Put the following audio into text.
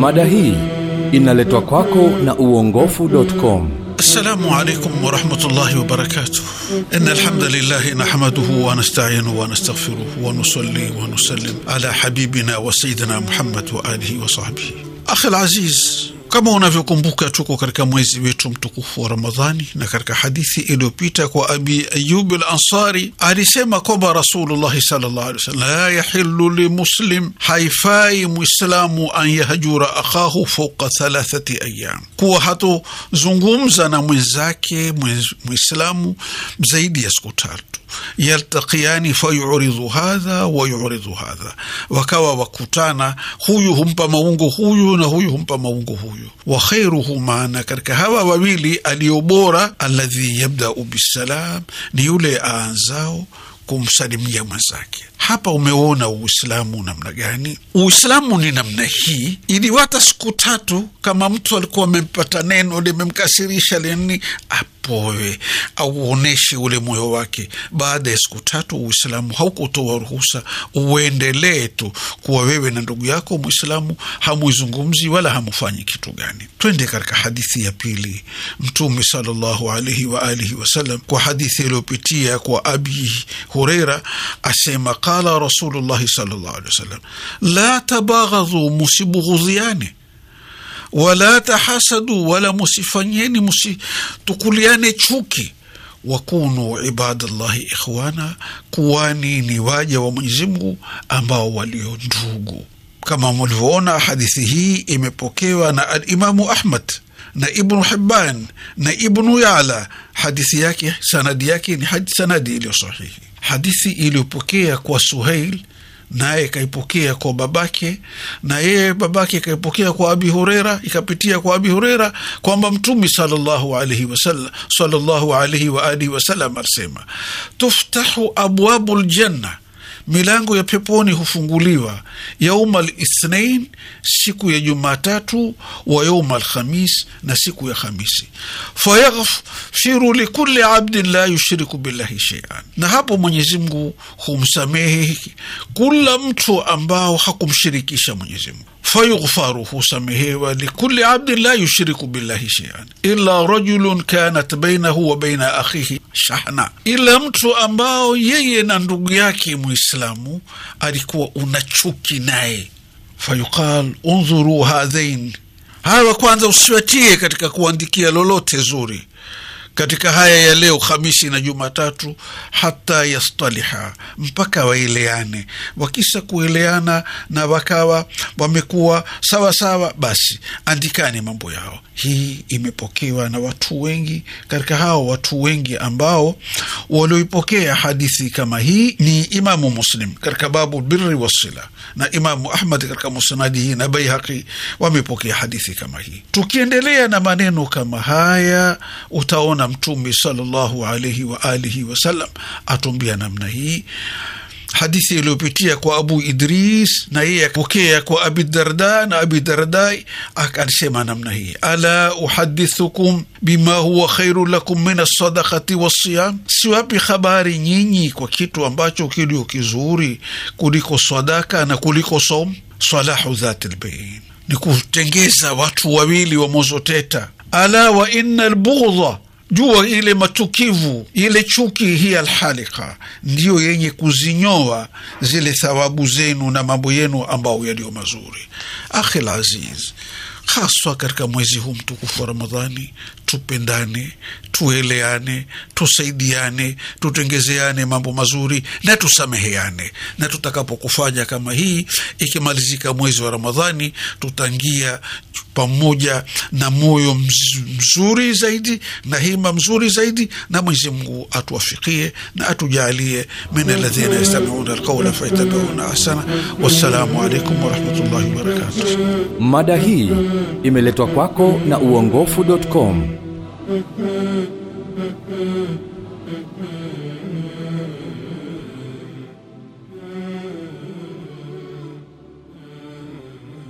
Mada hii inaletwa kwako na uongofu.com. السلام عليكم ورحمة الله وبركاته إن الحمد لله نحمده ونستعينه ونستغفره ونصلي ونسلم على حبيبنا وسيدنا محمد وآله وصحبه أخي العزيز kama unavyokumbuka tuko katika mwezi wetu mtukufu wa ramadhani na katika hadithi iliyopita kwa abi ayub al ansari alisema kwamba rasulullahi wasallam la yahilu limuslim haifai mwislamu an yahjura akhahu fauqa thalathati ayam kuwa hatozungumza na mwenzake mwislamu zaidi ya siku tatu yaltaqiyani fayuridhu hadha wayuridhu hadha, wakawa wakutana, huyu humpa maungo huyu na huyu humpa maungo huyu. Wa khairuhuma, na katika hawa wawili aliyo bora, alladhi yabdau bisalam, ni yule aanzao kumsalimia mwenzake. Hapa umeona Uislamu namna gani? Uislamu ni namna hii, iliwata siku tatu. Kama mtu alikuwa amempata neno limemkasirisha lini, apoe auoneshe ule moyo wake. Baada ya siku tatu, Uislamu haukutoa ruhusa uendelee tu kuwa wewe na ndugu yako Mwislamu hamwizungumzi wala hamufanyi kitu gani. Twende katika hadithi ya pili. Mtume sallallahu alaihi wa alihi wasallam, kwa hadithi iliyopitia kwa Abi Hureira asema qala Rasulullahi sallallahu alaihi wasallam la tabaghadhu, musibughudhiane wala tahasadu, wala musifanyeni musitukuliane chuki wakunu ibadallahi ikhwana, kuwani ni waja wa Mwenyezi Mungu ambao walio ndugu. Kama mulivyoona hadithi hii imepokewa na Alimamu Ahmad na Ibnu Hibban na Ibnu Yala. Hadithi yake sanadi yake ni sanadi iliyo sahihi. Hadithi iliyopokea kwa Suhail naye kaipokea kwa babake na yeye babake kaipokea kwa Abi Hureira, ikapitia kwa Abi Hureira kwamba Mtumi sallallahu alaihi wasallam sallallahu alaihi wa alihi wasallam alisema, tuftahu abwabu ljanna, milango ya peponi hufunguliwa yauma lithnain, siku ya Jumatatu, wa yauma alkhamis, na siku ya Khamisi. Fayaghfiru likuli abdin la yushriku billahi sheian, na hapo Mwenyezi Mungu humsamehe kula mtu ambao hakumshirikisha Mwenyezi Mungu. Fayughfaru, husamehewa likuli abdin la yushriku billahi sheian ila rajulun kanat bainahu wa baina akhihi shahna, ila mtu ambao yeye na ndugu yake Mwislamu alikuwa una chuki naye. Fayuqal undhuru hadhain, hawa kwanza usiwatie katika kuandikia lolote zuri katika haya ya leo Khamisi na Jumatatu, hata yastaliha, mpaka waeleane. Wakisa kueleana na wakawa wamekuwa sawa sawa, basi andikani mambo yao. Hii imepokewa na watu wengi. Katika hao watu wengi ambao walioipokea hadithi kama hii ni Imamu Muslim katika babu birri wasila, na Imamu Ahmad katika musnadi hii na Baihaqi wamepokea hadithi kama hii. Tukiendelea na maneno kama haya utaona Mtume sallallahu alaihi wa alihi wasallam atumbia namna hii hadithi iliyopitia kwa Abu Idris na yeye akapokea kwa Abi Darda na Abi Dardai akasema namna hii, ala uhadithukum bima huwa khairu lakum min alsadakati wassiyam, siwapi habari nyinyi kwa kitu ambacho kilio kizuri kuliko sadaka na kuliko som. Salahu dhati lbain ni kutengeza watu wawili wamozoteta. Ala wa inna albughdha jua ile matukivu ile chuki hii alhalika ndiyo yenye kuzinyoa zile thawabu zenu na mambo yenu ambao yaliyo mazuri. Akhil aziz, haswa katika mwezi huu mtukufu wa Ramadhani, tupendane, tueleane, tusaidiane, tutengezeane mambo mazuri na tusameheane. Na tutakapokufanya kama hii, ikimalizika mwezi wa Ramadhani, tutaingia pamoja na moyo mzuri zaidi na hima mzuri zaidi, na Mwenyezi Mungu atuwafikie na atujalie min alladhina yastamiuna alqaula fayattabiuna ahsana. Wassalamu alaikum warahmatullahi wabarakatuh. Mada hii imeletwa kwako na uongofu.com.